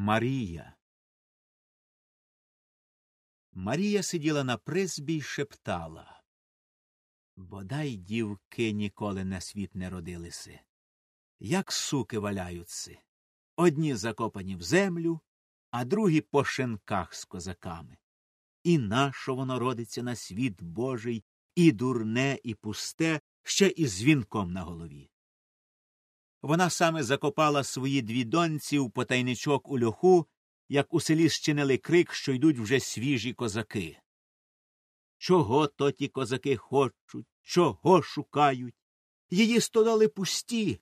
Марія. Марія сиділа на призбі й шептала. Бодай дівки ніколи на світ не родилися. Як суки валяються. Одні закопані в землю, а другі по шинках з козаками. І нащо воно родиться на світ Божий, і дурне, і пусте, ще і з вінком на голові. Вона саме закопала свої дві доньці в потайничок у льоху, як у селі щинили крик, що йдуть вже свіжі козаки. Чого то ті козаки хочуть, чого шукають? Її стодоли пусті,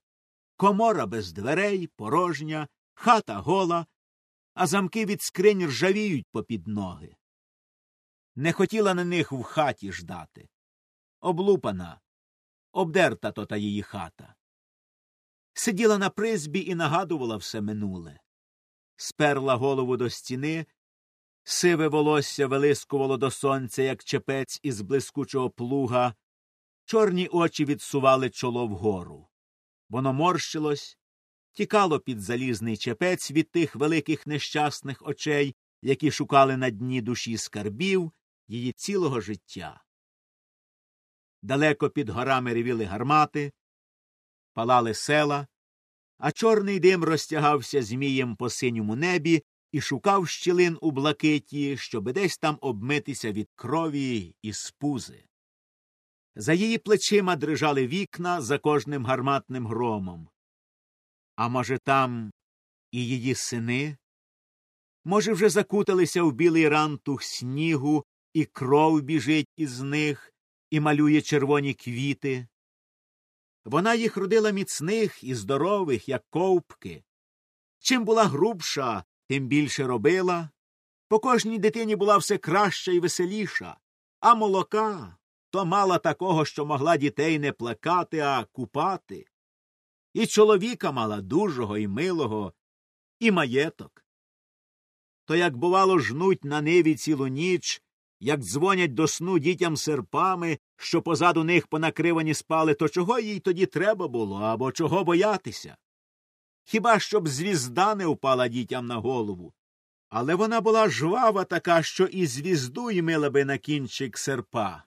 комора без дверей, порожня, хата гола, а замки від скринь ржавіють попід ноги. Не хотіла на них в хаті ждати. Облупана, обдерта то та її хата сиділа на призбі і нагадувала все минуле. Сперла голову до стіни, сиве волосся вилискувало до сонця, як чепець із блискучого плуга, чорні очі відсували чоло вгору. Воно морщилось, тікало під залізний чепець від тих великих нещасних очей, які шукали на дні душі скарбів її цілого життя. Далеко під горами ревіли гармати, палали села, а чорний дим розтягався змієм по синьому небі і шукав щілин у блакиті, щоби десь там обмитися від крові і спузи. За її плечима дрижали вікна за кожним гарматним громом. А може, там і її сини? Може, вже закуталися в білий рантух снігу, і кров біжить із них, і малює червоні квіти. Вона їх родила міцних і здорових, як ковпки. Чим була грубша, тим більше робила. По кожній дитині була все краща і веселіша, а молока то мала такого, що могла дітей не плакати, а купати. І чоловіка мала дужого і милого, і маєток. То, як, бувало, жнуть на ниві цілу ніч, як дзвонять до сну дітям серпами, що позаду них понакривані спали, то чого їй тоді треба було або чого боятися? Хіба щоб звізда не впала дітям на голову? Але вона була жвава така, що і звізду ймила би на кінчик серпа.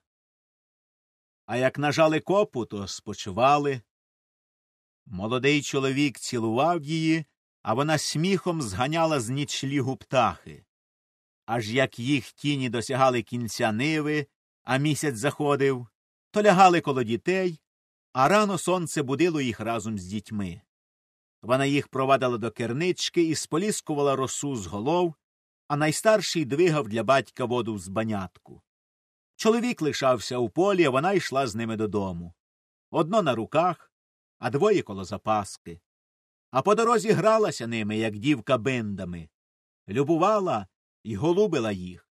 А як нажали копу, то спочивали. Молодий чоловік цілував її, а вона сміхом зганяла з нічлігу птахи аж як їх тіні досягали кінця ниви, а місяць заходив, то лягали коло дітей, а рано сонце будило їх разом з дітьми. Вона їх провадила до кернички і споліскувала росу з голов, а найстарший двигав для батька воду з банятку. Чоловік лишався у полі, а вона йшла з ними додому. Одно на руках, а двоє коло запаски. А по дорозі гралася ними, як дівка биндами, любувала і голубила їх.